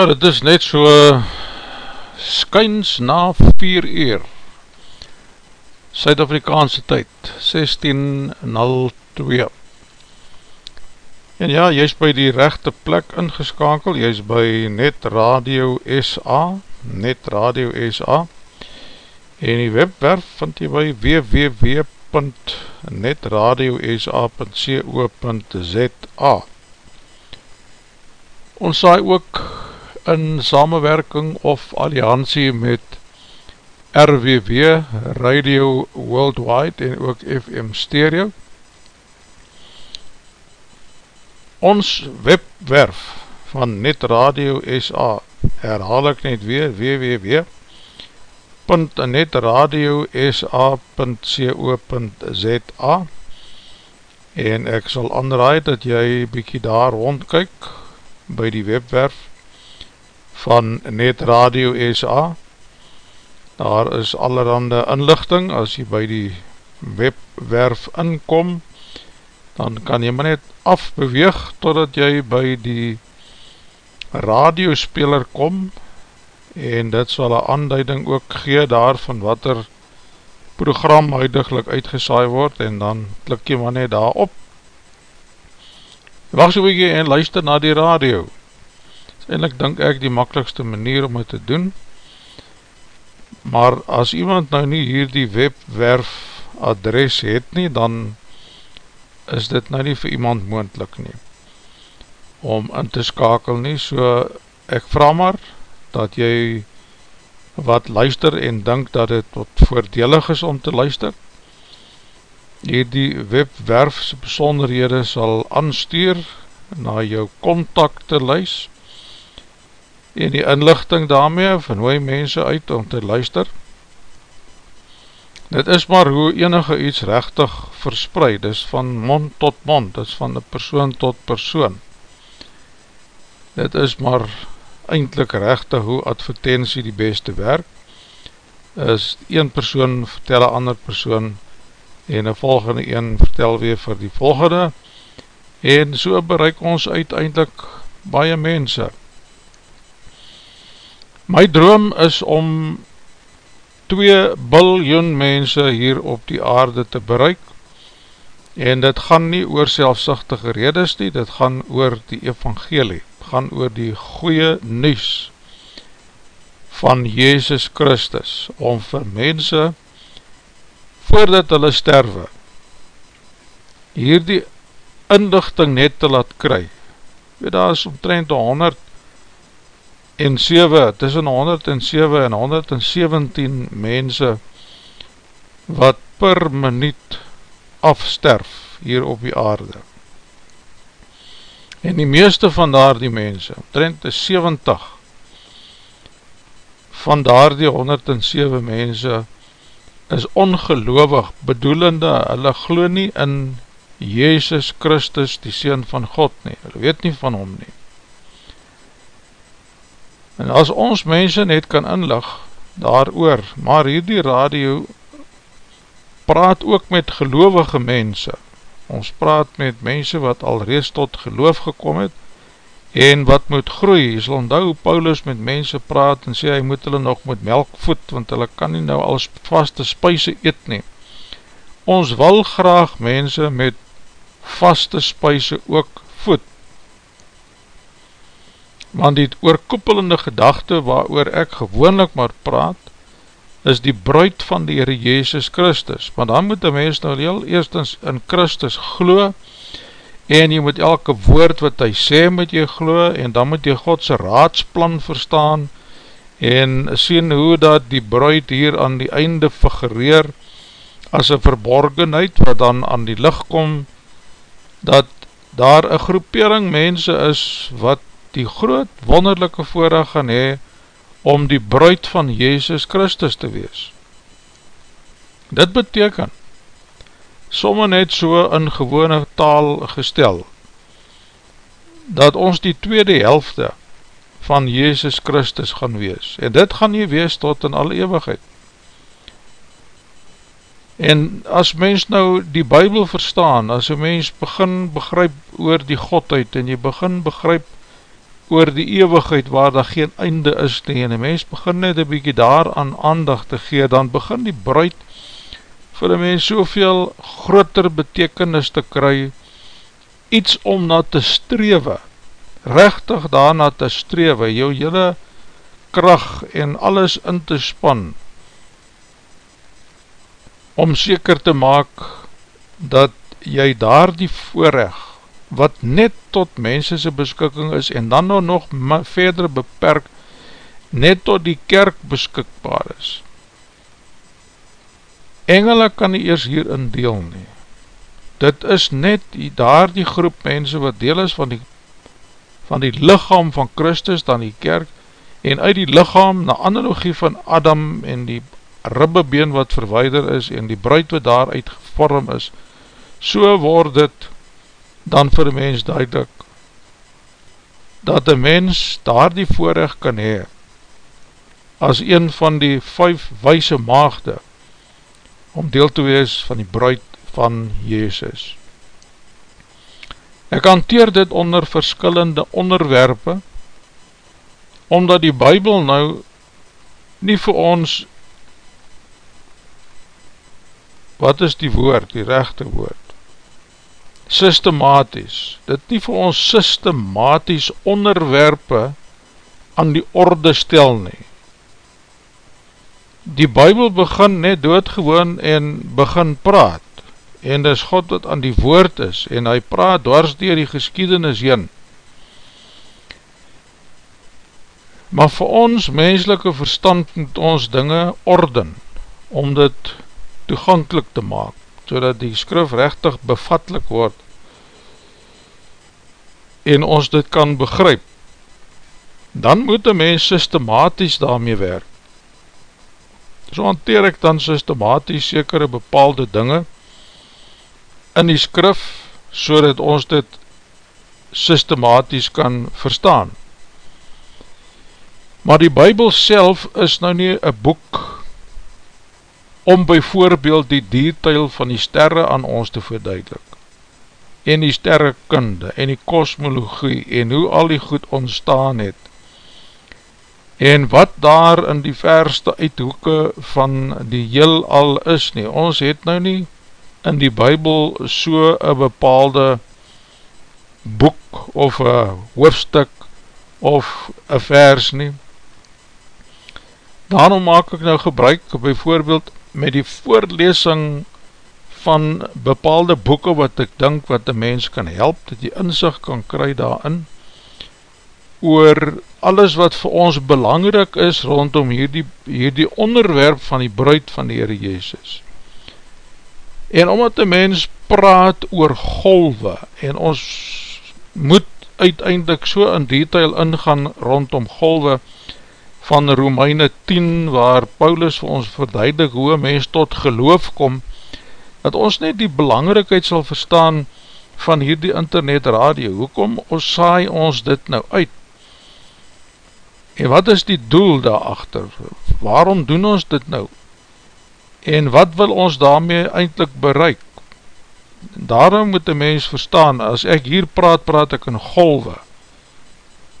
Ja, dit is net so skyns na 4 uur. Suid-Afrikaanse tyd 16.02 En ja, jy is by die rechte plek ingeskakel, jy is by Net Radio SA Net Radio SA en die webwerf vind jy by www.netradiosa.co.za Ons saai ook in samenwerking of alliantie met RWW, Radio Worldwide en ook FM Stereo. Ons webwerf van Net Radio SA herhaal ek net weer www.netradiosa.co.za en ek sal aanraai dat jy bykie daar rondkyk by die webwerf van Net Radio SA daar is allerhande inlichting as jy by die webwerf inkom dan kan jy maar net afbeweeg totdat jy by die radiospeler kom en dit sal een aanduiding ook gee daarvan wat er program huidiglik uitgesaai word en dan klik jy maar net daar op wacht so bykie en luister na die radio eindelijk denk ek die makkelijkste manier om het te doen. Maar as iemand nou nie hier die webwerf adres het nie dan is dit nou nie vir iemand moendlik nie om in te skakel nie. So ek vraag maar dat jy wat luister en denk dat het wat voordelig is om te luister. Hier die webwerfse besonderhede sal aanstuur na jou contacte luister en die inlichting daarmee vernooi mense uit om te luister. Dit is maar hoe enige iets rechtig verspreid, is van mond tot mond, dit is van persoon tot persoon. Dit is maar eindelijk rechtig hoe advertentie die beste werk, is een persoon vertel een ander persoon en een volgende een vertel weer vir die volgende en so bereik ons uiteindelik baie mense. My droom is om 2 biljoen mense hier op die aarde te bereik en dit gaan nie oor selfsichtige redes nie, dit gaan oor die evangelie, gaan oor die goeie nies van Jezus Christus om vir mense voordat hulle sterwe hier die inlichting net te laat kry. Weet, daar is omtrent 100 en 7, tussen 107 en 117 mense wat per minuut afsterf hier op die aarde. En die meeste van daar die mense, omtrent is 70 van daar die 107 mense is ongeloofig bedoelende, hulle glo nie in Jezus Christus die Seen van God nie, hulle weet nie van hom nie. En as ons mense net kan inlig daar oor, maar hierdie radio praat ook met gelovige mense. Ons praat met mense wat al reeds tot geloof gekom het en wat moet groei. Jy sal onthou Paulus met mense praat en sê hy moet hulle nog met melk voed, want hulle kan nie nou als vaste spuise eet nie. Ons wil graag mense met vaste spuise ook want die oorkoepelende gedachte waar ek gewoonlik maar praat, is die bruid van die Heere Jezus Christus, want dan moet die mens nou heel eerstens in Christus glo, en jy moet elke woord wat hy sê moet jy glo, en dan moet jy Godse raadsplan verstaan, en sien hoe dat die bruid hier aan die einde figureer, as een verborgenheid wat dan aan die licht kom, dat daar een groepering mense is, wat die groot wonderlijke voorraag gaan hee om die bruid van Jezus Christus te wees. Dit beteken, somme net so in gewone taal gestel, dat ons die tweede helfte van Jezus Christus gaan wees, en dit gaan nie wees tot in alle eeuwigheid. En as mens nou die bybel verstaan, as een mens begin begryp oor die Godheid, en jy begin begryp oor die eeuwigheid waar daar geen einde is nie. En die mens begin net een bykie daar aan aandag te gee, dan begin die bruid vir die mens soveel groter betekenis te kry, iets om na te strewe, rechtig daarna te strewe, jou jylle kracht en alles in te span, om seker te maak dat jy daar die voorrecht wat net tot mensense beskikking is en dan nou nog verder beperk net tot die kerk beskikbaar is. Engele kan nie eers hierin deel nie. Dit is net die, daar die groep mense wat deel is van die, van die lichaam van Christus dan die kerk en uit die lichaam na analogie van Adam en die ribbebeen wat verweider is en die bruid wat daaruit gevorm is, so word dit dan vir mens duidelik dat die mens daar die voorrecht kan hee as een van die vijf wijse maagde om deel te wees van die bruid van Jezus. Ek hanteer dit onder verskillende onderwerpe omdat die Bijbel nou nie vir ons wat is die woord, die rechte woord systematies, dit nie vir ons systematies onderwerpe aan die orde stel nie. Die Bijbel begin net doodgewoon en begin praat, en dis God wat aan die woord is, en hy praat dwars dier die geskiedenis heen. Maar vir ons menselike verstand moet ons dinge orden, om dit toegankelijk te maak so dat die skrif rechtig bevatlik word en ons dit kan begryp, dan moet een mens systematisch daarmee werk. So hanteer ek dan systematisch sekere bepaalde dinge in die skrif, so dat ons dit systematisch kan verstaan. Maar die bybel self is nou nie een boek om byvoorbeeld die detail van die sterre aan ons te verduidelik. En die sterrekunde en die kosmologie en hoe al die goed ontstaan het. En wat daar in die verste uithoeke van die heel al is nie, ons het nou nie in die bybel so een bepaalde boek of een hoofdstuk of een vers nie. Daarom maak ek nou gebruik bijvoorbeeld met die voorlesing van bepaalde boeken wat ek dink wat die mens kan help, dat die inzicht kan kry daarin, oor alles wat vir ons belangrijk is rondom hierdie, hierdie onderwerp van die bruid van die Heere Jezus. En omdat die mens praat oor golwe, en ons moet uiteindelik so in detail ingaan rondom golwe, van Romeine 10 waar Paulus vir ons verduidelik hoe mens tot geloof kom dat ons net die belangrikheid sal verstaan van hierdie internet radio hoekom ons saai ons dit nou uit? En wat is die doel daarachter? Waarom doen ons dit nou? En wat wil ons daarmee eindelijk bereik? Daarom moet die mens verstaan as ek hier praat praat ek in golwe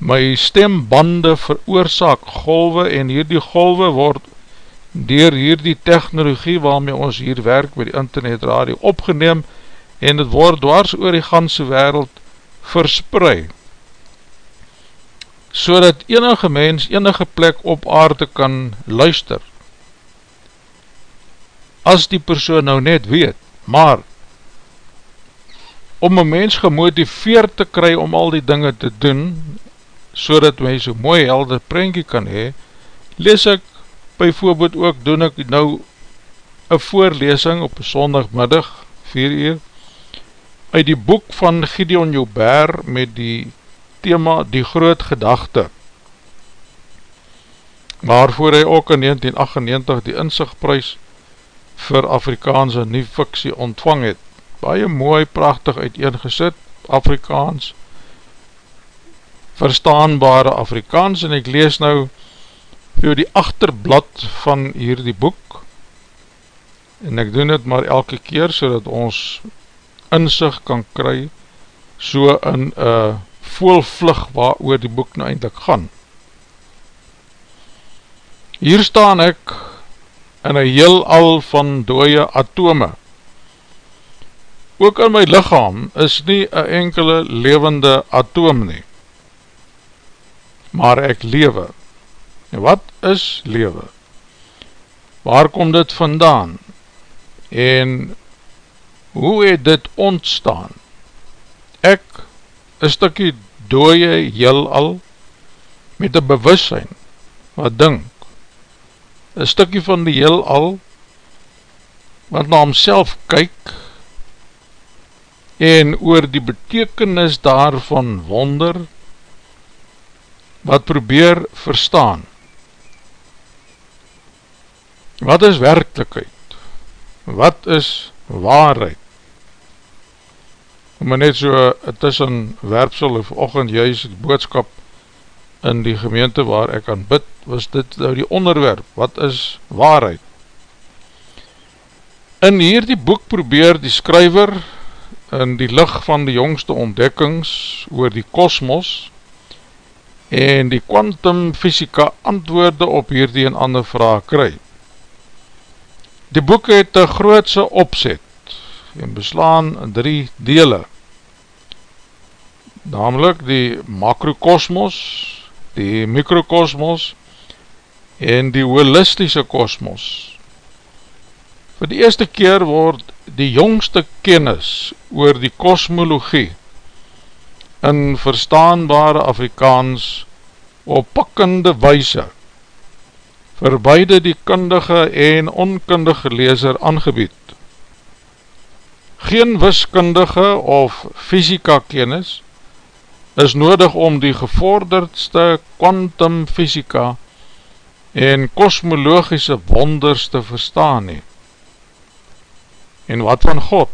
my stembande veroorzaak golwe en hierdie golwe word dier hierdie technologie waarmee ons hier werk met die internet radio opgeneem en het word dwars oor die ganse wereld verspreid so dat enige mens enige plek op aarde kan luister. As die persoon nou net weet, maar om een mens gemotiveerd te kry om al die dinge te doen so dat my so mooi helder prentje kan hee, lees ek byvoorbeeld ook, doen ek nou een voorlesing op sondagmiddag, 4 uur, uit die boek van Gideon Joubert met die thema Die Groot Gedachte, waarvoor hy ook in 1998 die inzichtprys vir Afrikaanse nie fiksie ontvang het. Baie mooi, prachtig uiteengesit, Afrikaans, verstaanbare Afrikaans en ek lees nou vir die achterblad van hierdie boek en ek doen het maar elke keer so dat ons inzicht kan kry so in een voelvlug waar oor die boek nou eindelijk gaan. Hier staan ek in een heel al van dooie atome. Ook in my lichaam is nie een enkele levende atoom nie. Maar ek lewe. En wat is lewe? Waar kom dit vandaan? En hoe het dit ontstaan? Ek, een stukkie dooie heel al, met een bewussein, wat dink, een stukkie van die heel al, wat na homself kyk, en oor die betekenis daarvan wonder, wat probeer verstaan. Wat is werkelijkheid? Wat is waarheid? Om net so tussen werpsel of ochend juist die boodskap in die gemeente waar ek aan bid, was dit nou die onderwerp, wat is waarheid? In hier die boek probeer die skryver in die licht van die jongste ontdekkings oor die kosmos en die kwantumfysika antwoorde op hierdie en ander vraag kry. Die boek het een grootse opzet en beslaan drie dele, namelijk die makrokosmos, die mikrokosmos en die holistische kosmos. Voor die eerste keer word die jongste kennis oor die kosmologie in verstaanbare Afrikaans op pakkende weise vir beide die kundige en onkundige lezer aangebied. Geen wiskundige of fysika kennis is nodig om die gevorderdste quantum fysika en kosmologische wonders te verstaan nie. En wat van God?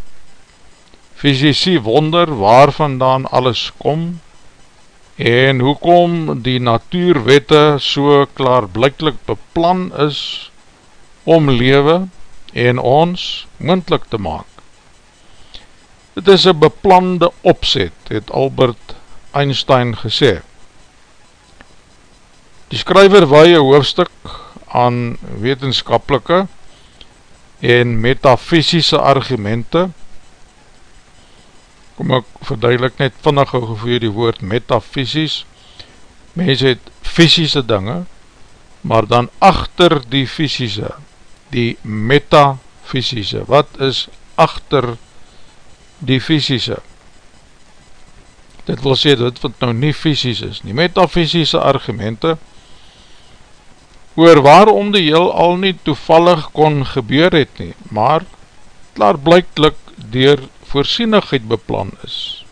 Fysici wonder waar vandaan alles kom en hoekom die natuurwette so klaarblijklik beplan is om lewe en ons moendlik te maak. Het is een beplande opzet, het Albert Einstein gesê. Die skryver waie hoofdstuk aan wetenskapelike en metafysische argumente kom ek verduidelik net vannig gevoer die woord metafysisch mens het fysische dinge maar dan achter die fysische die metafysische wat is achter die fysische dit wil sê dit wat nou nie fysisch is die metafysische argumente oor waarom die heel al nie toevallig kon gebeur het nie, maar klaar blijklik dier voorsienigheid beplan is.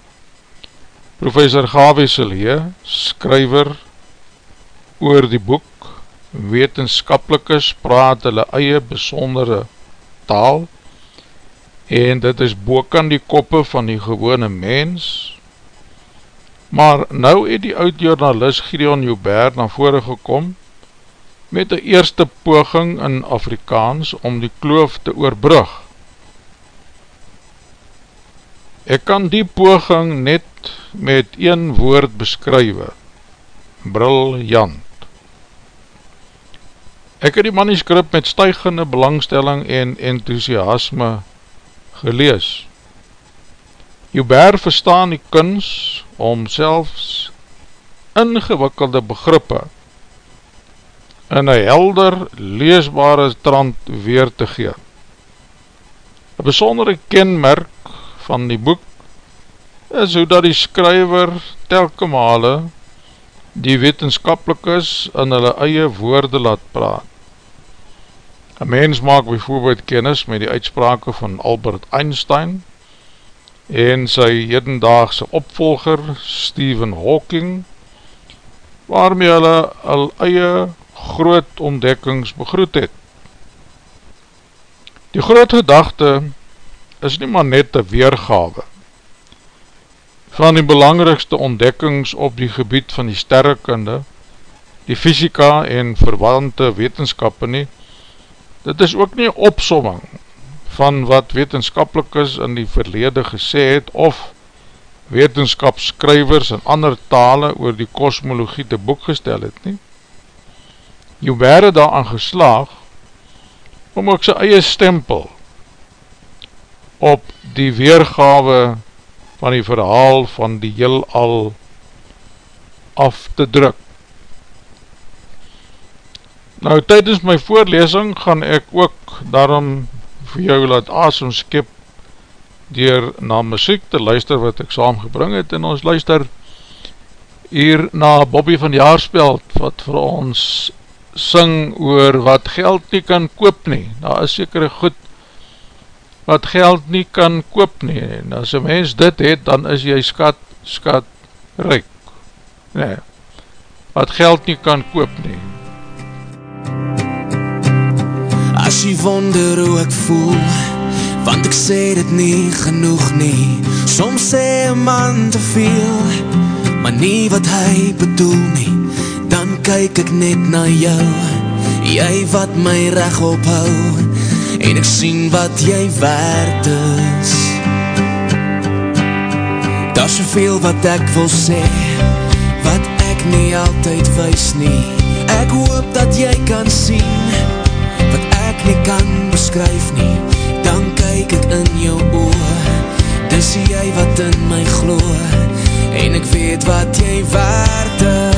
Professor Gawie Silje, skryver oor die boek, wetenskapelikes praat hulle eie besondere taal, en dit is boek aan die koppe van die gewone mens, maar nou het die oud-journalist Gideon Joubert na vore gekom, met die eerste poging in Afrikaans om die kloof te oorbrug. Ek kan die poging net met een woord beskrywe, briljant. Ek het die manuscript met stuigende belangstelling en enthousiasme gelees. Joubert verstaan die kuns om selfs ingewikkelde begrippe in een helder leesbare trant weer te gee. Een besondere kenmerk van die boek is hoe dat die skryver telke male die wetenskapelikes in hulle eie woorde laat praat. Een mens maak bijvoorbeeld kennis met die uitsprake van Albert Einstein en sy hedendaagse opvolger Stephen Hawking waarmee hulle al eie groot ontdekkings begroet het. Die groot gedachte is nie maar net een weergave van die belangrikste ontdekkings op die gebied van die sterrekunde, die fysika en verwante wetenskappe nie, dit is ook nie opsomming van wat wetenskapelikers in die verlede gesê het of wetenskapsskrywers en ander tale oor die kosmologie te boek gestel het nie. Joubert het daaraan geslaag om ook sy eie stempel op die weergawe van die verhaal van die heel al af te druk. Nou, tydens my voorlesing gaan ek ook daarom vir jou laat asom skip dier na muziek te luister wat ek saamgebring het en ons luister hier na Bobby van Jaarsveld wat vir ons sing oor wat geld nie kan koop nie daar is sekere goed wat geld nie kan koop nie. En as een mens dit het dan is jy skat, skat, ryk. Nee, wat geld nie kan koop nie. As jy wonder hoe ek voel Want ek sê dit nie genoeg nie. Soms sê een man te veel Maar nie wat hy bedoel nie. Dan kyk ek net na jou Jy wat my reg ophou En ek sien wat jy waard is. Daar soveel wat ek wil sê Wat ek nie altyd wees nie. Ek hoop dat jy kan sien nie kan beskryf nie. Dan kyk ek in jou oor Dis jy wat in my glo. En ek weet wat jy waard is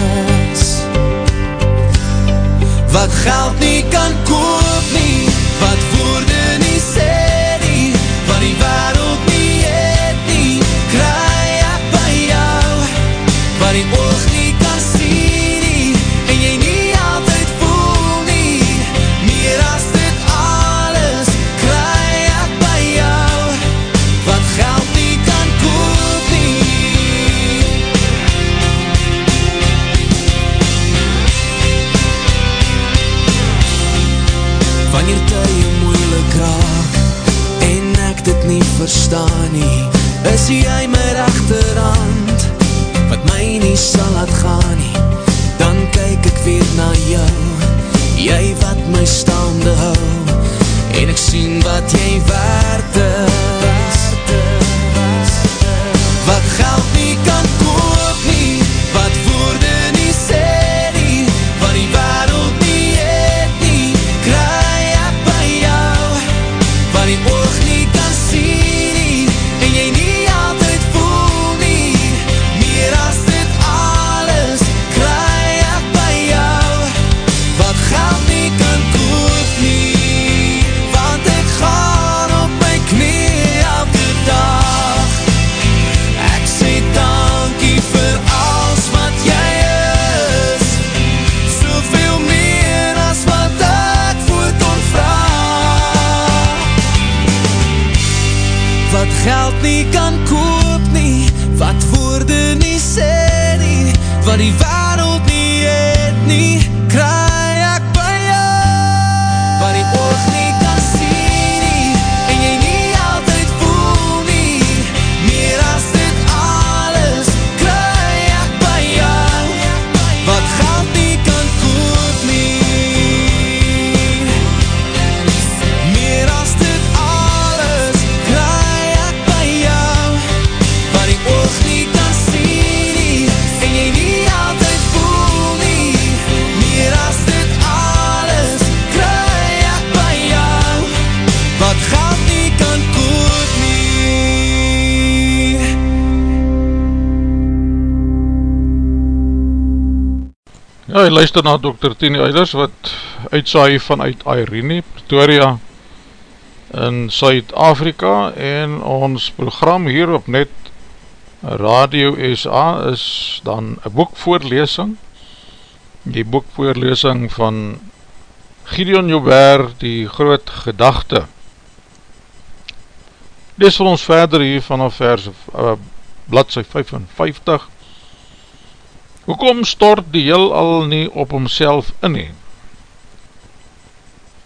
luister na Dr. Tini Eilers wat uitsaai vanuit Irene, Pretoria in Suid-Afrika. En ons program hier op net Radio SA is dan een boekvoorlesing. Die boekvoorlesing van Gideon Joubert, die groot gedachte. Lees vir ons verder hier vanaf vers uh, bladzij 55 Hoekom stort die heel al nie op homself in nie?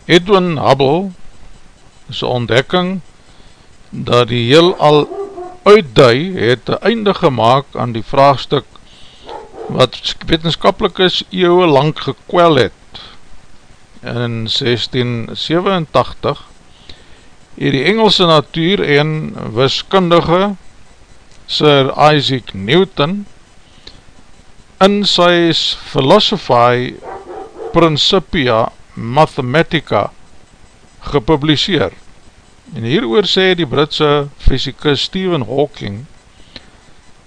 Edwin Hubble is ontdekking dat die heel al uitdui het een einde gemaakt aan die vraagstuk wat wetenskapelikes eeuwe lang gekwel het. In 1687 het die Engelse natuur en wiskundige Sir Isaac Newton in sy Philosophy Principia Mathematica gepubliseer. En hieroor sê die Britse fysicus Stephen Hawking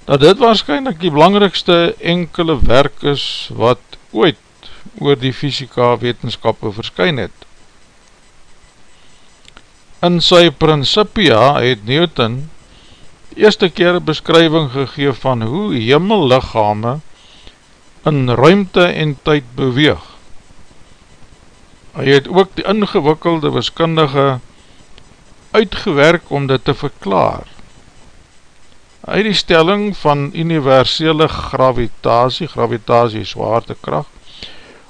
dat dit waarschijnlijk die belangrikste enkele werk is wat ooit oor die fysika wetenskap verskyn het. In sy Principia het Newton eerste keer beskrywing gegeen van hoe hemellichame in ruimte en tyd beweeg. Hy het ook die ingewikkelde wiskundige uitgewerk om dit te verklaar. Hy die stelling van universele gravitasie, gravitasie zwaartekracht,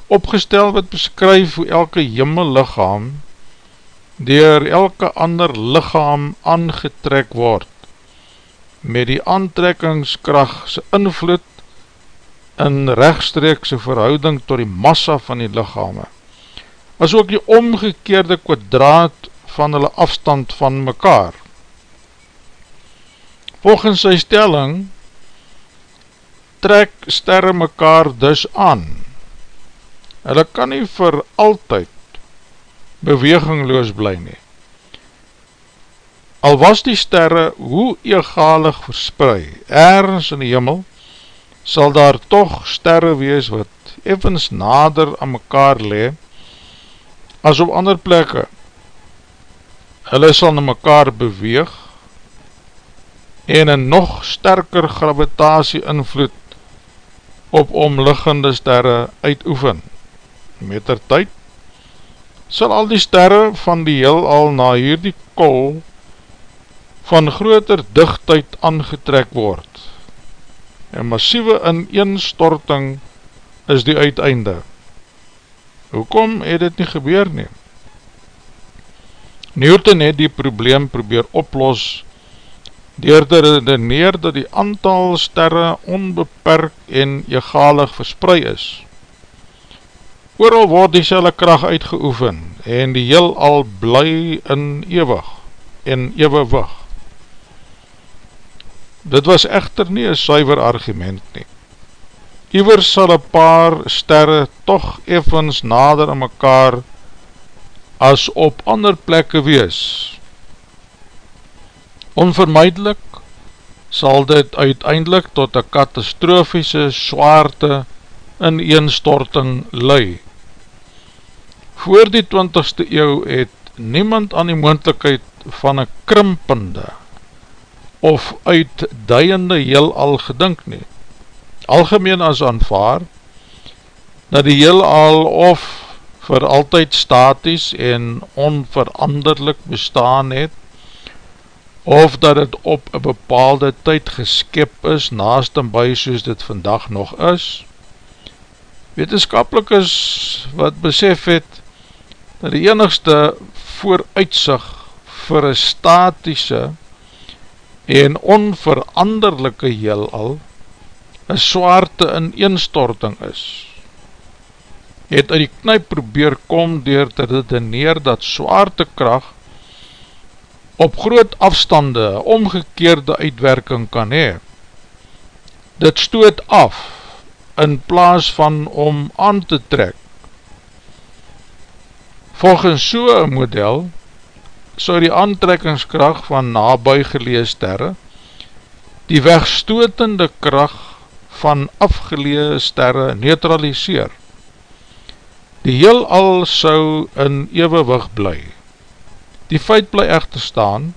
opgestel wat beskryf hoe elke hemellichaam dier elke ander lichaam aangetrek word met die aantrekkingskracht sy invloed in rechtstreekse verhouding tot die massa van die lichame as ook die omgekeerde kwadraat van hulle afstand van mekaar. Volgens sy stelling trek sterre mekaar dus aan. Hulle kan nie vir altyd bewegingloos bly nie. Al was die sterre hoe egalig versprei, ergens in die jimmel, sal daar toch sterre wees wat evens nader aan mekaar lewe, as op ander plekke. Hulle sal na mekaar beweeg en een nog sterker gravitasie invloed op omliggende sterre uitoefen. Met er tyd sal al die sterre van die heel al na hierdie kol van groter dichtheid aangetrek word. En massieve ineenstorting is die uiteinde. Hoekom het dit nie gebeur nie? Newton het die probleem probeer oplos door te redeneer dat die aantal sterre onbeperk en egalig versprei is. Ooral word die selle kracht uitgeoefen en die heel al bly in ewig en ewewig. Dit was echter nie een suiver argument nie. Iwer sal een paar sterre toch evens nader aan mekaar as op ander plekke wees. Onvermijdelik sal dit uiteindelik tot een katastrofiese zwaarte in eenstorting lui. Voor die 20ste eeuw het niemand aan die moendlikheid van een krimpende of uitduiende heel al gedink nie algemeen as aanvaar, dat die heel al of vir altyd staties en onveranderlik bestaan het, of dat het op een bepaalde tyd geskip is, naast en by soos dit vandag nog is. Wetenskapelik is wat besef het, dat die enigste vooruitsig vir een statische en onveranderlijke heel al, een zwaarte in eenstorting is, het uit die knyp probeer kom door te redeneer dat zwaartekracht op groot afstande omgekeerde uitwerking kan hee. Dit stoot af in plaas van om aan te trek. Volgens so'n model sou die aantrekkingskracht van nabij gelees sterre die wegstootende kracht van afgelee sterre neutraliseer. Die heel al sou in eeuwewig bly. Die feit bly echter staan,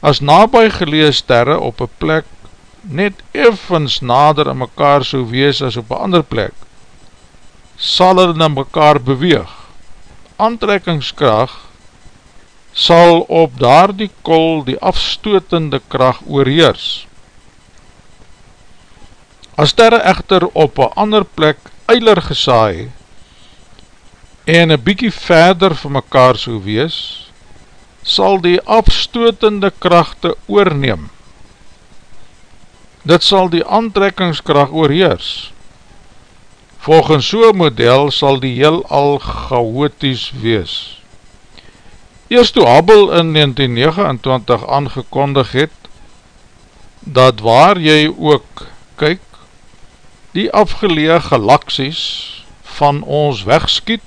as nabij gelee sterre op een plek net evens nader in mekaar sou wees as op een ander plek, sal hulle na mekaar beweeg. Antrekkingskracht sal op daar die kol die afstootende kracht oorheers. As sterre echter op een ander plek eiler gesaai en een bykie verder van mekaar so wees, sal die afstootende krachte oorneem. Dit sal die aantrekkingskracht oorheers. Volgens so'n model sal die heel al chaotisch wees. Eerst toe Hubble in 1929 aangekondig het, dat waar jy ook kyk, die afgelee galaksies van ons wegskiet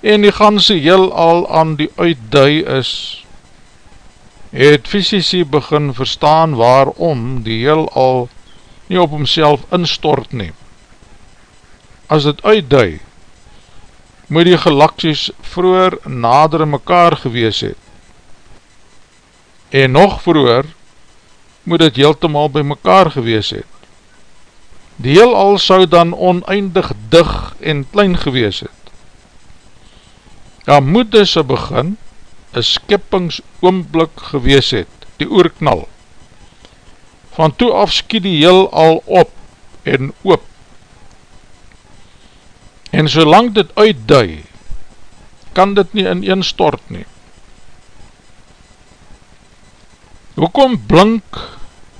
en die ganse heel al aan die uitdui is, het fysici begin verstaan waarom die heel al nie op homself instort neem. As het uitdui, moet die galaksies vroeger nader mekaar gewees het. En nog vroeger moet het heeltemaal by mekaar gewees het. Die heel al sou dan oneindig dig en klein gewees het. Ja, moet dus een begin, een skippingsoomblik gewees het, die oorknal. Van toe af skiet die heel al op en oop. En solang dit uitdui, kan dit nie in een stort nie. Hoekom blink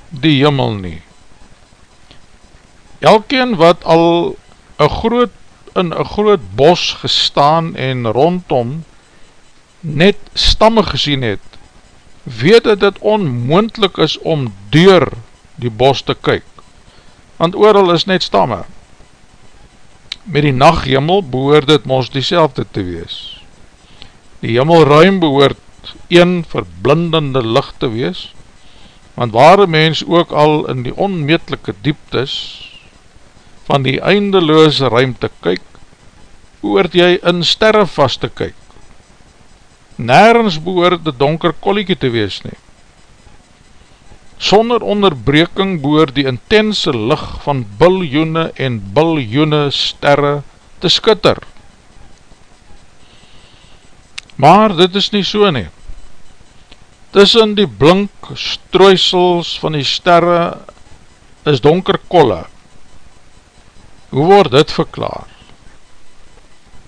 die jimmel nie? Elkeen wat al een groot, in een groot bos gestaan en rondom net stamme gesien het, weet dat dit onmoendlik is om deur die bos te kyk, want ooral is net stamme. Met die nachtjimmel behoort dit ons die te wees. Die jimmelruim behoort een verblindende licht te wees, want waar een mens ook al in die onmetelike dieptes van die eindeloze ruimte kyk, behoort jy in sterre vast te kyk. Nergens behoort die donker kolliekie te wees nie. Sonder onderbreking behoort die intense licht van biljoene en biljoene sterre te skitter. Maar dit is nie so nie. Tussen die blink strooisels van die sterre is donker kolle. Hoe word dit verklaar?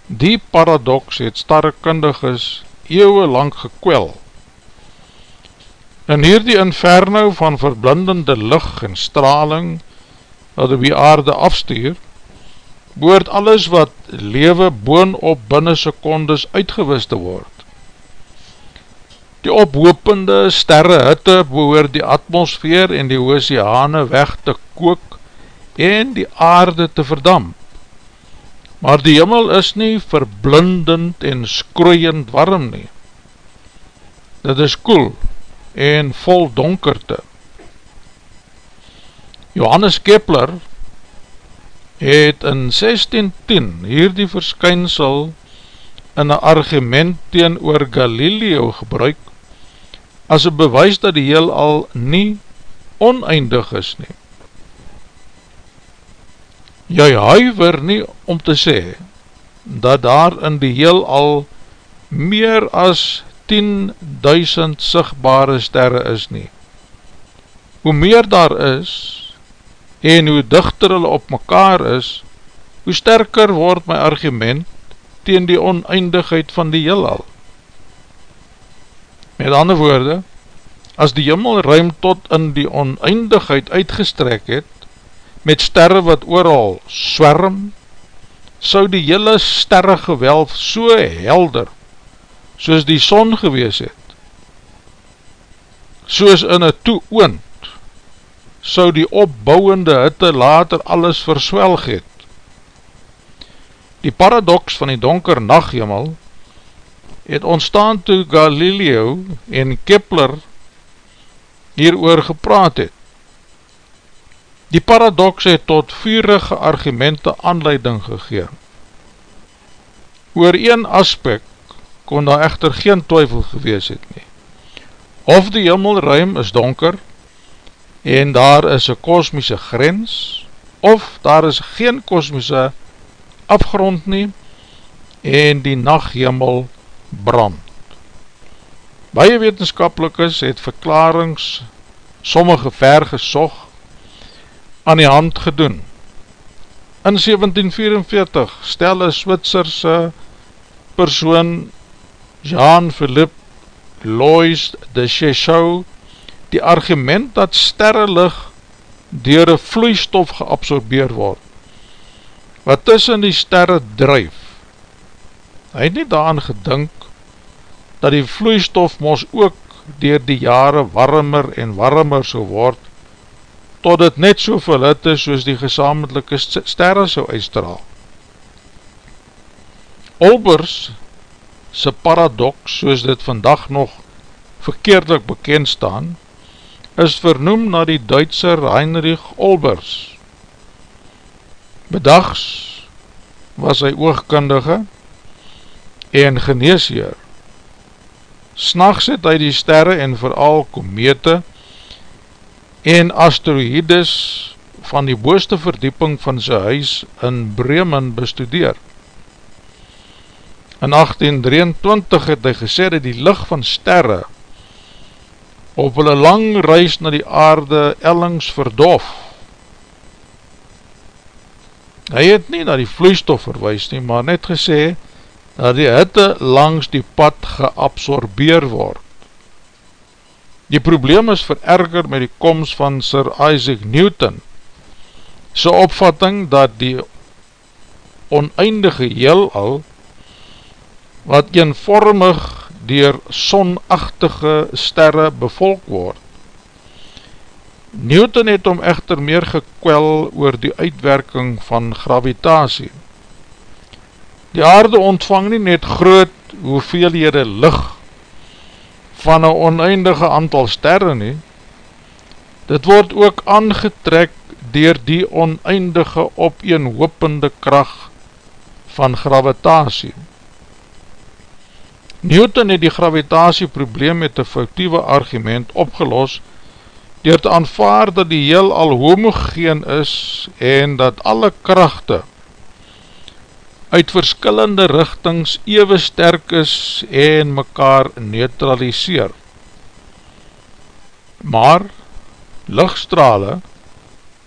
Die paradox het starrekundiges eeuwe lang gekwel. In hierdie inferno van verblindende licht en straling wat op die aarde afstuur, boord alles wat lewe boon op binnen secondes uitgewis te word. Die ophoopende sterre hitte behoor die atmosfeer en die oceane weg te kook en die aarde te verdam. Maar die himmel is nie verblindend en skroeiend warm nie. Dit is koel en vol donkerte. Johannes Kepler het in 1610 hierdie verskynsel in een argument teen oor Galileo gebruik as een bewys dat die heel al nie oneindig is nie jy huiver nie om te sê dat daar in die heel al meer as 10.000 sigtbare sterre is nie. Hoe meer daar is en hoe dichter hulle op mekaar is, hoe sterker word my argument teen die oneindigheid van die heel al. Met ander woorde, as die jimmelruim tot in die oneindigheid uitgestrek het, met sterre wat ooral swerm, sou die hele sterre gewelf so helder, soos die son gewees het, soos in een toeoond, sou die opbouwende hitte later alles verswelg het. Die paradox van die donker nachtjemel het ontstaan toe Galileo en Kepler hier oor gepraat het. Die paradox het tot vierige argumente aanleiding gegeen. Oor een aspekt kon daar echter geen twyfel gewees het nie. Of die hemelruim is donker en daar is een kosmische grens, of daar is geen kosmische afgrond nie en die nachthemel brand. Baie wetenskapelikers het verklarings sommige ver gesocht aan die hand gedoen. In 1744 stel een Switserse persoon Jean-Philippe Lois de Chechou die argument dat sterrelig dier een vloeistof geabsorbeer word wat tussen die sterre drijf. Hy het nie daaraan gedink dat die vloeistof mos ook dier die jare warmer en warmer so word tot het net soveel hitte soos die gesamelike sterre sou uitstraal. Olbers sy paradox, soos dit vandag nog verkeerdelik bekend staan, is vernoem na die Duitser Heinrich Olbers. Bedags was hy oogkundige en geneesheer. Snags het hy die sterre en vooral komete en asteroïdes van die booste verdieping van sy huis in Bremen bestudeer. In 1823 het hy gesê dat die licht van sterre op hulle lang reis na die aarde ellings verdof. Hy het nie na die vloeistof verwijs nie, maar net gesê dat die hitte langs die pad geabsorbeer word. Die probleem is vererger met die komst van Sir Isaac Newton, sy opvatting dat die oneindige heel al wat eenvormig dier sonachtige sterre bevolk word. Newton het om echter meer gekwel oor die uitwerking van gravitasie. Die aarde ontvang nie net groot hoeveelhede licht van een oneindige aantal sterre nie, dit word ook aangetrek dier die oneindige opeenhopende kracht van gravitasie. Newton het die gravitasie probleem met een foutieve argument opgelos door te aanvaar dat die heel al homogeen is en dat alle krachte uit verskillende richtings ewe sterk is en mekaar neutraliseer. Maar lichtstrale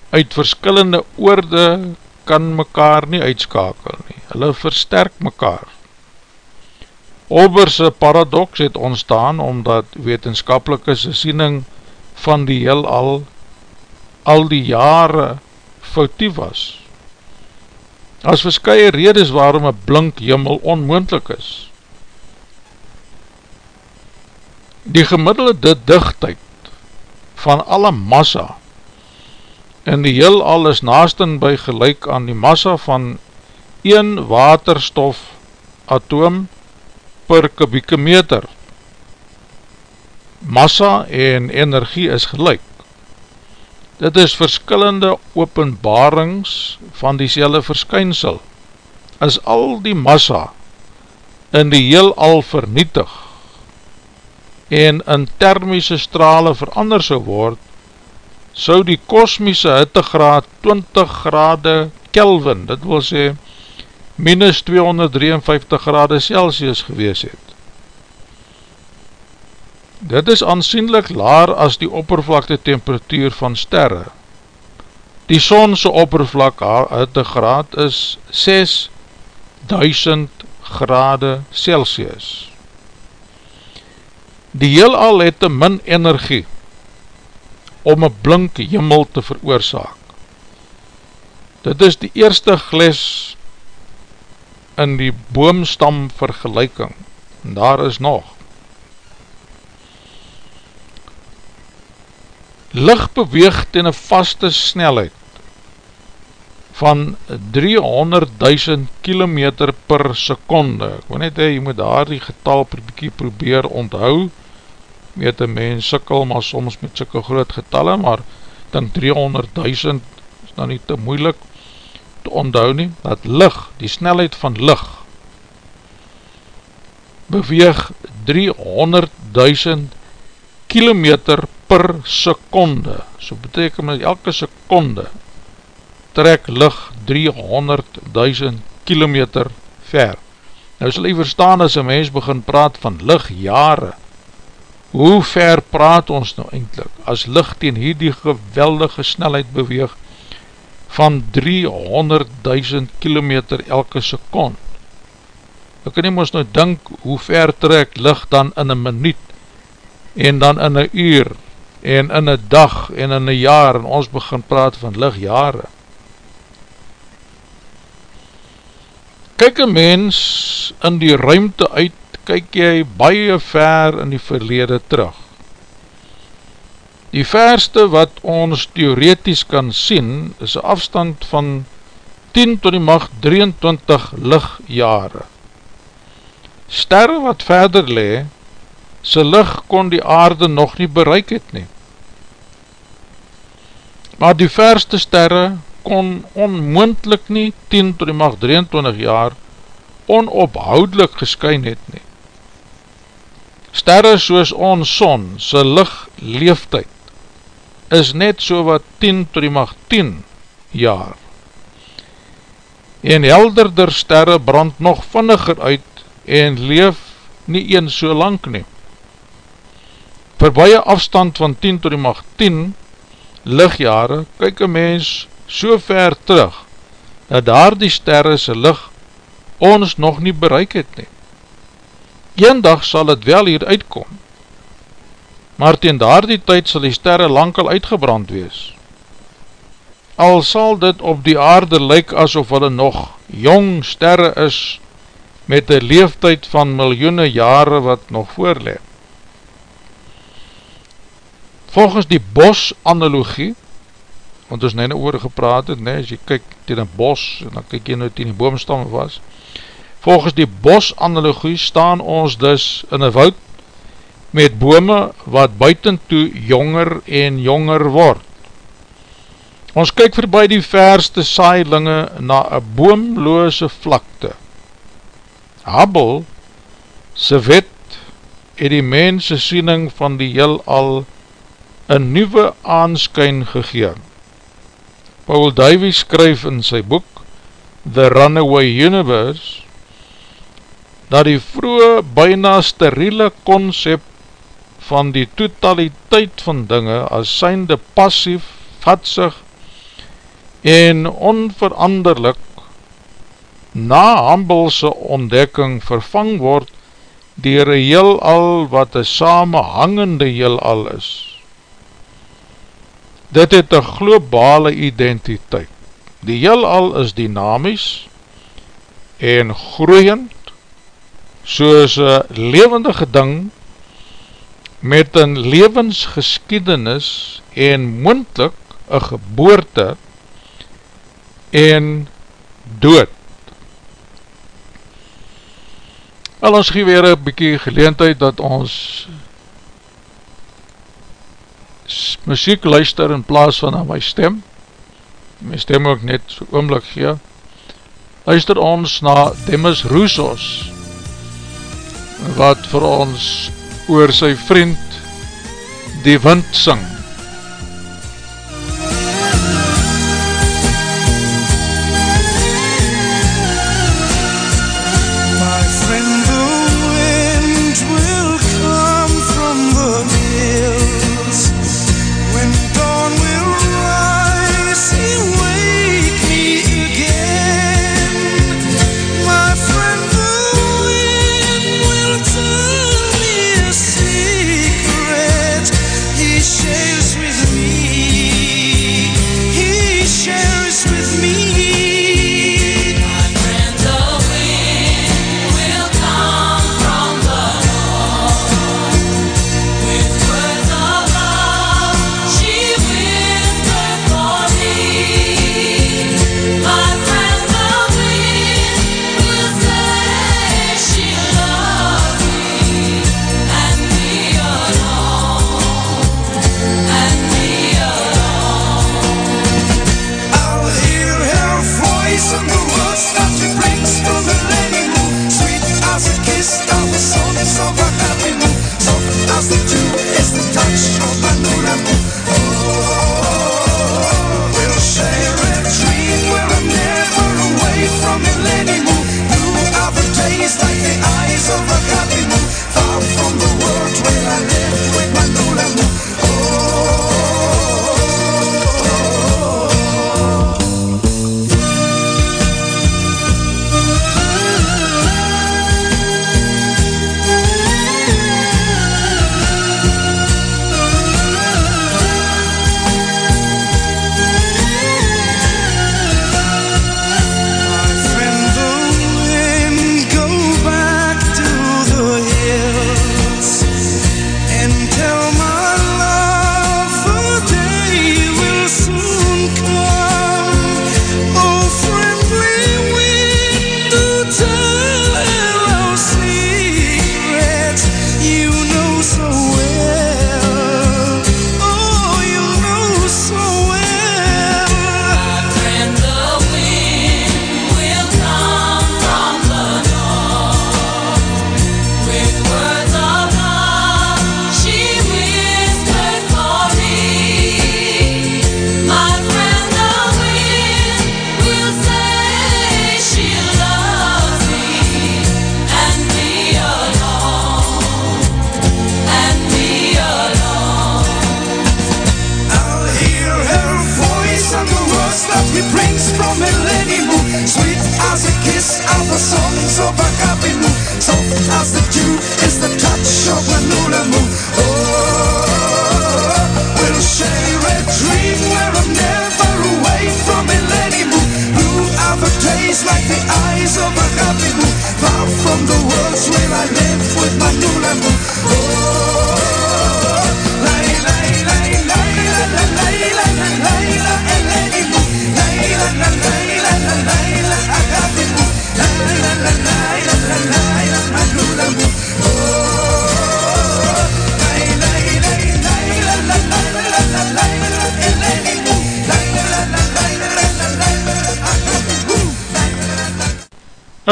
uit verskillende oorde kan mekaar nie uitskakel nie, hulle versterk mekaar. Olberse paradox het ontstaan omdat wetenskapelike siening van die heel al al die jare foutief was. As verskye redes waarom een blink jimmel onmoendlik is. Die gemiddelde dichtheid van alle massa in die heel al is naasten by gelijk aan die massa van een waterstof atoom per kubieke meter. Massa en energie is gelijk. Dit is verskillende openbarings van die selle verskynsel. As al die massa in die heel al vernietig en in thermische strale verander so word, sou die kosmiese hittegraad 20 grade Kelvin, dit wil sê minus 253 grade Celsius gewees het. Dit is aansienlik laar as die oppervlakte temperatuur van sterre. Die sonse oppervlak hittegraad is 6000 grade Celsius. Die heel al het te min energie om een blink jimmel te veroorzaak. Dit is die eerste gles in die boomstam vergelijking, en daar is nog. Licht beweeg ten een vaste snelheid van 300.000 km per seconde. Ek wil net hee, jy moet daar die getal per bykie probeer onthou, weet een mens sikkel, maar soms met sikke groot getalle, maar dan 300.000 is dan nie te moeilik, te onthou nie, dat licht, die snelheid van licht, beweeg 300.000 kilometer per seconde, so beteken met elke seconde, trek licht 300.000 kilometer ver. Nou sal jy verstaan as een mens begin praat van licht jare, hoe ver praat ons nou eindelijk, as licht teen hierdie geweldige snelheid beweeg, van 300.000 kilometer elke sekond. Ek kan nie ons nou dink hoe ver trek licht dan in een minuut en dan in een uur en in een dag en in een jaar en ons begin praat van lichtjare. Kyk een mens in die ruimte uit, kyk jy baie ver in die verlede terug. Die verste wat ons theoretisch kan sien is een afstand van 10 tot die macht 23 lichtjare. Sterre wat verder le, sy licht kon die aarde nog nie bereik het nie. Maar die verste sterre kon onmoendlik nie 10 tot die macht 23 jaar onophoudelik geskyn het nie. Sterre soos ons son, sy licht leeftijd, is net so wat 10 tot die mag 10 jaar. En helderder sterre brand nog vinniger uit en leef nie eens so lang nie. Voor baie afstand van 10 tot die mag 10 lichtjare, kyk een mens so ver terug, dat daar die sterre sy licht ons nog nie bereik het nie. Een dag sal het wel hier uitkom, maar teen daar die tyd sal die sterre lang al uitgebrand wees. Al sal dit op die aarde lyk asof hulle nog jong sterre is met een leeftijd van miljoene jare wat nog voorleef. Volgens die bos analogie, want ons nie oor gepraat het, nee, as jy kyk teen een bos, en dan kyk jy nou teen die boomstam was, volgens die bos analogie staan ons dus in een woud met bome wat buiten toe jonger en jonger word. Ons kyk voorbij die verste saailinge na een boomloose vlakte. Hubble, sy wet, het die mense siening van die heel al een nieuwe aanskyn gegeen. Paul Davy skryf in sy boek The Runaway Universe dat die vroege, byna steriele concept van die totaliteit van dinge as zijnde passief, vatsig en onveranderlik na Hambelse ontdekking vervang word dier een heel al wat een samenhangende heel al is. Dit het een globale identiteit. Die heel al is dynamies en groeiend soos een levendige ding met een levensgeschiedenis en moendlik een geboorte en dood. Wel ons gee weer een bykie geleentheid dat ons muziek luister in plaas van aan my stem, my stem ook net so oomlik gee, luister ons na Demis Roussos, wat vir ons oor sy vriend die wind sing.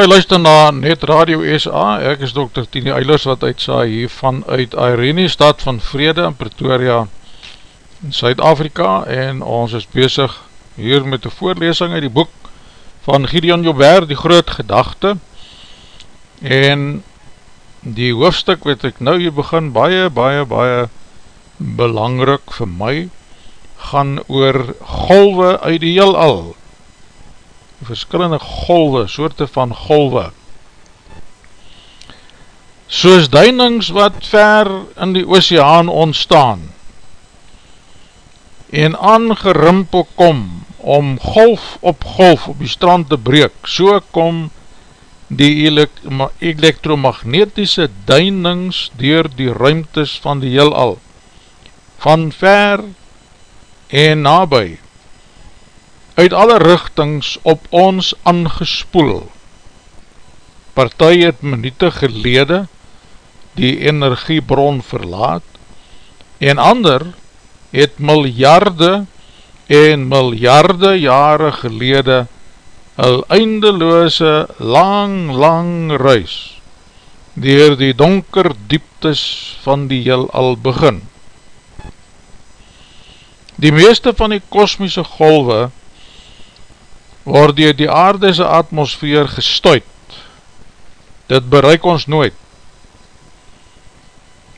Hy luister na Net Radio SA, ek is Dr. Tini Eilers wat uitsa hier vanuit Irene, stad van Vrede in Pretoria in Suid-Afrika. En ons is bezig hier met die voorlesing uit die boek van Gideon Joubert, die groot gedachte en die hoofdstuk wat ek nou hier begin, baie, baie, baie belangrik vir my, gaan oor golwe uit die heel al, verskillende golwe, soorte van golwe, soos duinings wat ver in die oceaan ontstaan, en aangerimpel kom, om golf op golf op die strand te breek, so kom die elektromagnetische duinings door die ruimtes van die heel al, van ver en nabij, uit alle richtings op ons aangespoel. Partij het minute gelede die energiebron verlaat en ander het miljarde en miljarde jare gelede een eindeloose lang lang reis dier die donker dieptes van die heel al begin. Die meeste van die kosmiese golwe word dier die aardese atmosfeer gestuit. Dit bereik ons nooit.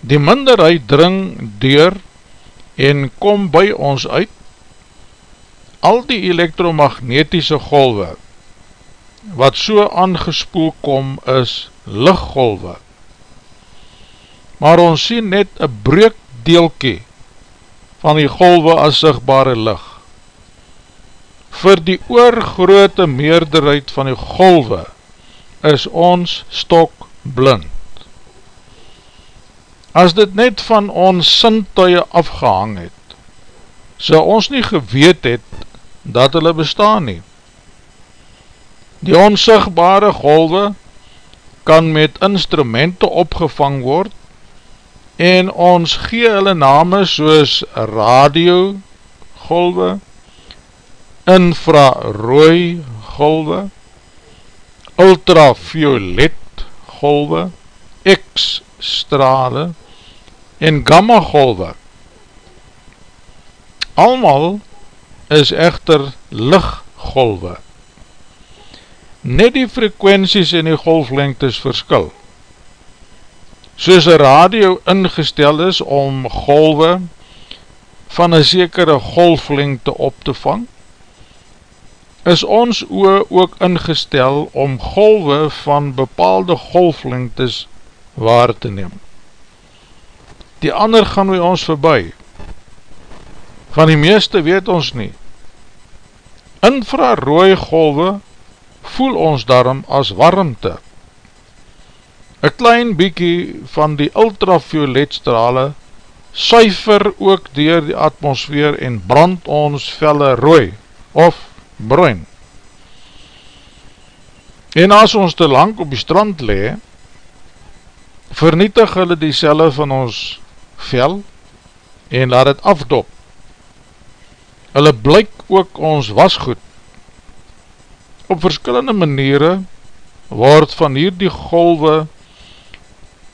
Die minderheid dring deur en kom by ons uit. Al die elektromagnetische golwe wat so aangespoel kom is lichtgolwe. Maar ons sien net een breekdeelkie van die golwe as sigbare licht vir die oorgroote meerderheid van die golwe is ons stok blind. As dit net van ons sintuie afgehang het, so ons nie geweet het dat hulle bestaan nie. Die onsigbare golwe kan met instrumente opgevang word en ons gee hulle name soos radio golwe, infrarooi golwe, ultraviolet golwe, x-strale en gamma golwe. Almal is echter lichtgolwe. Net die frekwensies en die golflengtes verskil. Soos een radio ingestel is om golwe van een sekere golflengte op te vang, is ons oor ook ingestel om golwe van bepaalde golflengtes waar te neem. Die ander gaan we ons voorbij. Van die meeste weet ons nie. Infrarooi golwe voel ons daarom as warmte. Een klein bykie van die ultraviolet strale suiver ook dier die atmosfeer en brand ons velle rooi of bruin. En as ons te lang op die strand le, vernietig hulle die selle van ons vel en laat het afdop. Hulle blyk ook ons wasgoed. Op verskillende maniere word van hier die golwe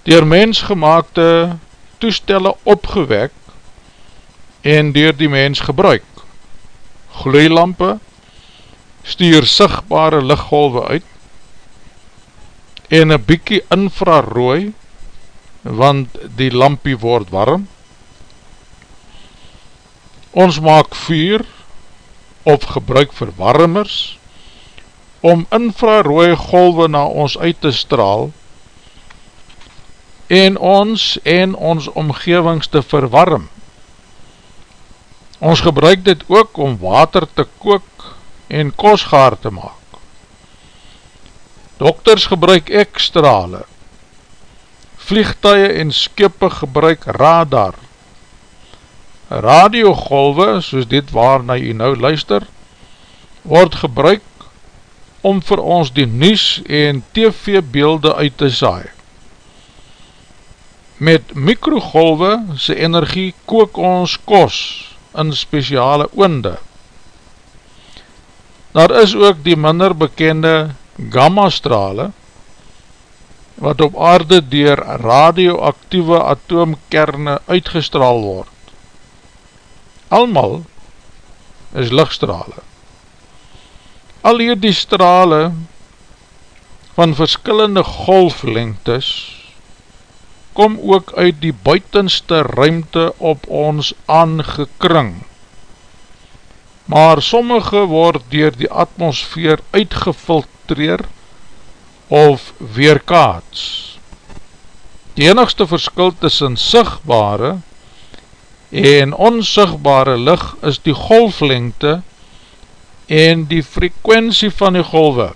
dier mensgemaakte toestelle opgewek en dier die mens gebruik. Gloeilampe, stuur sigbare lichtgolwe uit en een bykie infrarooi want die lampie word warm ons maak vuur of gebruik verwarmers om infrarooi golwe na ons uit te straal en ons en ons omgevings te verwarm. Ons gebruik dit ook om water te kook en kosgaar te maak. Dokters gebruik ekstrale, vliegtuie en skippe gebruik radar, radiogolwe, soos dit waarna jy nou luister, word gebruik om vir ons die nies en tv beelde uit te saai. Met mikrogolwe se energie kook ons kos in speciale oonde. Daar is ook die minder bekende gamma strale, wat op aarde dier radioactieve atoomkerne uitgestraal word. Almal is lichtstrale. Al hier die strale van verskillende golflengtes kom ook uit die buitenste ruimte op ons aangekring. Maar sommige word dier die atmosfeer uitgefiltreer of weerkaats. Die enigste verskil tussen sigbare en onsigbare licht is die golflengte en die frekwensie van die golwe.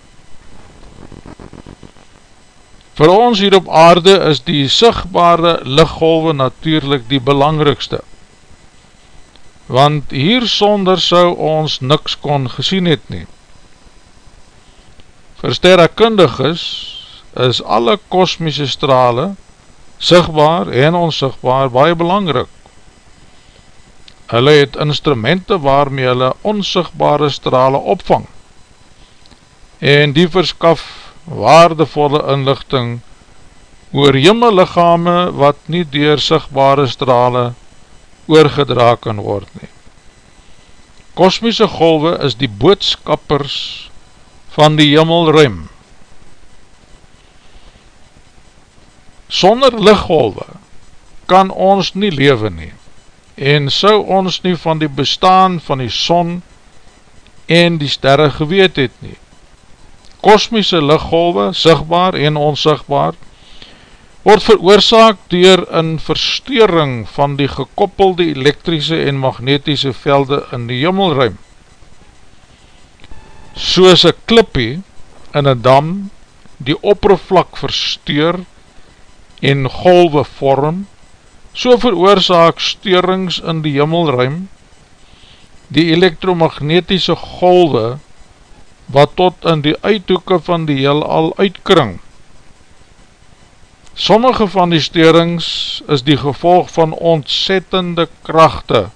Voor ons hier op aarde is die sigbare lichtgolwe natuurlijk die belangrikste, want hier sonder sou ons niks kon gesien het neem. Voor sterrekundiges is alle kosmische strale sigtbaar en onsigtbaar baie belangrik. Hulle het instrumente waarmee hulle onsigbare strale opvang en die verskaf waardevolle inlichting oor jimmellichame wat nie door sigtbare strale oorgedra kan word nie. Kosmische golwe is die boodskappers van die jimmelruim. Sonder lichtgolwe kan ons nie leven nie en sou ons nie van die bestaan van die son en die sterre geweet het nie. Kosmiese lichtgolwe, sigtbaar en onsigtbaar, word veroorzaak door een versteuring van die gekoppelde elektrische en magnetische velde in die jimmelruim soos een klippie in een dam die oppervlak versteur en golwe vorm, so veroorzaak steurings in die jimmelruim, die elektromagnetische golwe wat tot in die uithoeke van die heel al uitkring. Sommige van die steurings is die gevolg van ontzettende krachte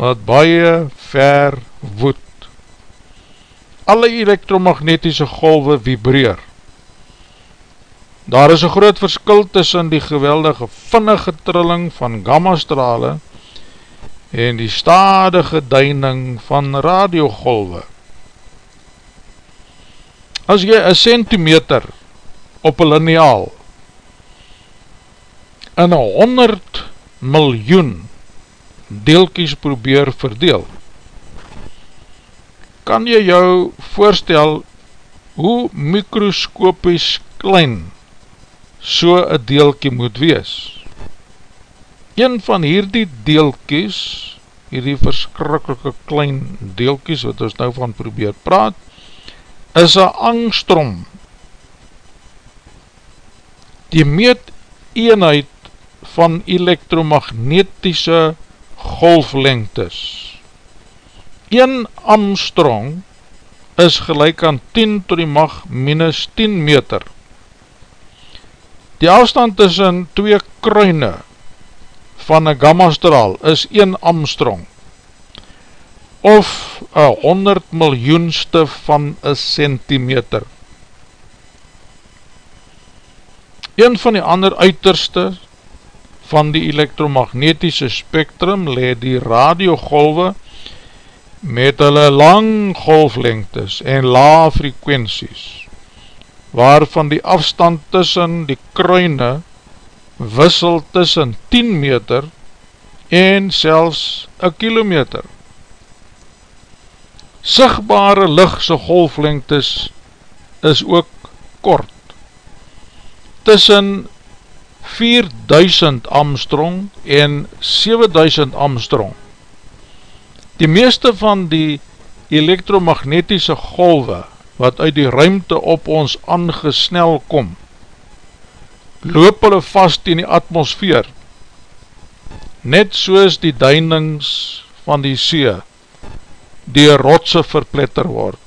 wat baie ver woed alle elektromagnetische golwe vibreer. Daar is een groot verskil tussen die geweldige vinnige trilling van gammastrale en die stadige duining van radiogolwe. As jy een centimeter op een lineaal in een honderd miljoen deelkies probeer verdeel, kan jy jou voorstel hoe mikroskopies klein so een deelkie moet wees. Een van hierdie deelkies, hierdie verskrikkelike klein deelkies wat ons nou van probeer praat, is een angstrom. Die meet eenheid van elektromagnetische golflengtes. 1 Armstrong is gelijk aan 10 tot die mag minus 10 meter. Die afstand tussen twee kruine van een gammastraal is 1 Armstrong of een 100 miljoenste van een centimeter. Een van die ander uiterste van die elektromagnetische spectrum leed die radiogolwe met hulle lang golflengtes en lae frekwensies, waarvan die afstand tussen die kruine wissel tussen 10 meter en selfs 1 kilometer. Sigbare lichtse golflengtes is ook kort, tussen 4000 Armstrong en 7000 Armstrong. Die meeste van die elektromagnetische golwe wat uit die ruimte op ons aangesnel kom, loop hulle vast in die atmosfeer, net soos die duinings van die see, die rotse verpletter word.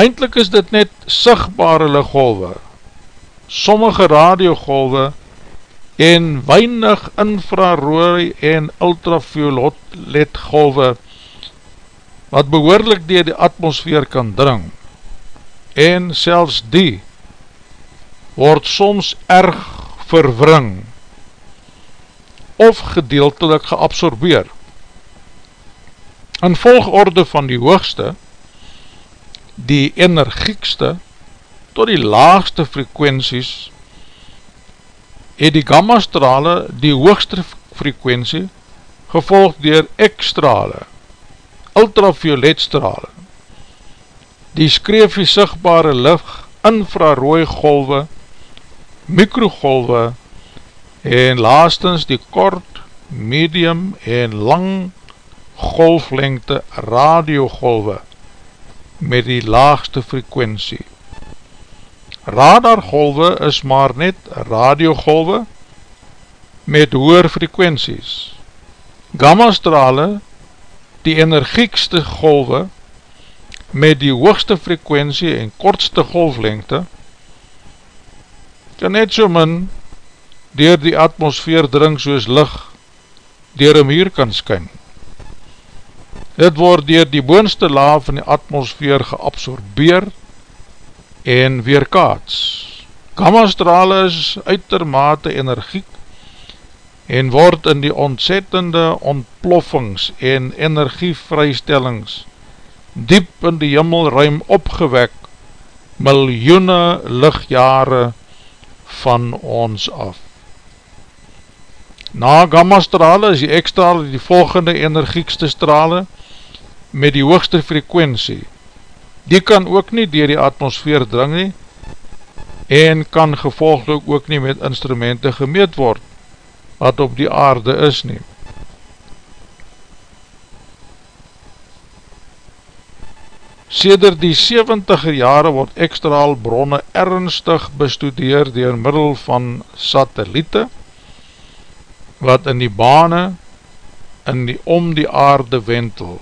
Eindelijk is dit net sigtbare lichtgolwe, sommige radiogolwe en weinig infrarooi en ultraviolet golwe wat behoorlik dier die atmosfeer kan dring en selfs die word soms erg verwring of gedeeltelik geabsorbeer. In volgorde van die hoogste, die energiekste, tot die laagste frekwensies, het die gamma-strale die hoogste frekwensie gevolg dier X-strale, ultravioletstrale, die skreefie sigbare licht, infrarooi golwe, mikrogolwe en laastens die kort, medium en lang golflengte radiogolwe met die laagste frekwensie. Radargolwe is maar net radiogolwe met hoer frekwensies. Gammastrale, die energiekste golwe met die hoogste frekwensie en kortste golflengte, kan net so min dier die atmosfeer dring soos licht dier een muur kan skyn. Dit word dier die boonste laaf van die atmosfeer geabsorbeer en weerkaats. Gammastrale is uitermate energiek en word in die ontzettende ontploffings en energievrystellings diep in die jimmelruim opgewek miljoene lichtjare van ons af. Na gammastrale is die ekstrale die volgende energiekste strale met die hoogste frekwensie die kan ook nie dier die atmosfeer dring nie en kan gevolglik ook nie met instrumente gemeet word wat op die aarde is nie. Seder die 70er jare word ekstraal bronne ernstig bestudeer dier middel van satelliete wat in die bane in die om die aarde wentel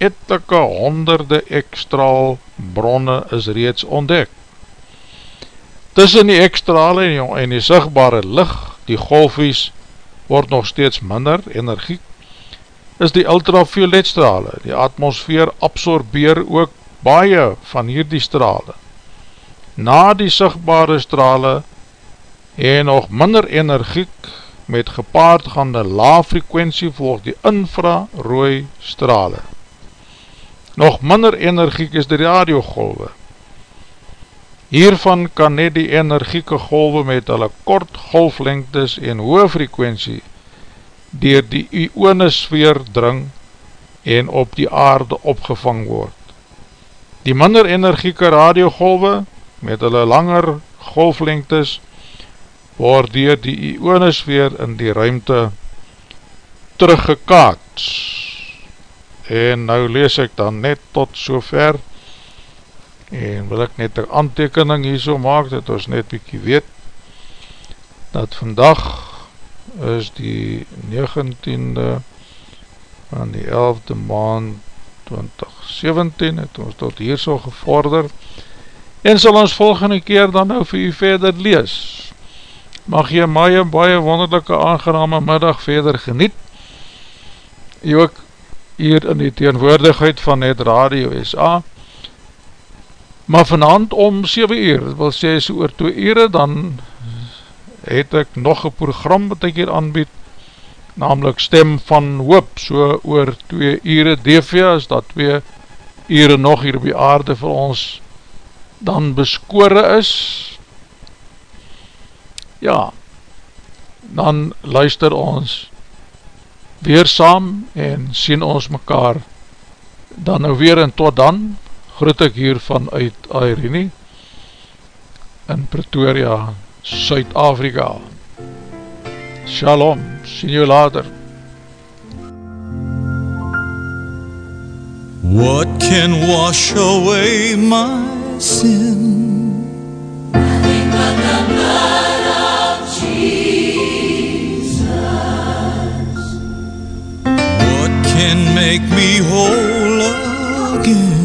etelike honderde ekstraal bronne is reeds ontdek. Tussen die ekstrale en die, die sigbare licht, die golfies, word nog steeds minder energiek, is die ultravioletstrale. Die atmosfeer absorbeer ook baie van hierdie strale. Na die sigbare strale en nog minder energiek met gepaardgaande laag frekwensie volg die infrarooi strale. Nog minder energiek is die radiogolwe. Hiervan kan net die energieke golwe met hulle kort golflengtes en hoge frekwensie dier die ionesfeer dring en op die aarde opgevang word. Die minder energieke radiogolwe met hulle langer golflengtes word dier die ionesfeer in die ruimte teruggekaats en nou lees ek dan net tot so ver en wil ek net een aantekening hier so maak dat ons net bykie weet dat vandag is die 19e van die 11e maand 2017 het ons tot hier so gevorder. En sal ons volgende keer dan nou vir u verder lees. Mag jy my baie wonderlijke aangename middag verder geniet. Jy ook hier in die teenwoordigheid van het Radio SA maar vanavond om 7 uur dit wil sê so oor 2 uur dan het ek nog een program wat ek hier aanbied namelijk Stem van Hoop. So oor 2 uur DV is dat 2 uur nog hier op die aarde vir ons dan beskore is ja dan luister ons weer saam en sien ons mekaar dan nou weer en tot dan groet ek hier vanuit Airene in Pretoria, Suid-Afrika. Shalom, sien jou later. What can wash away my sins? and make me whole again.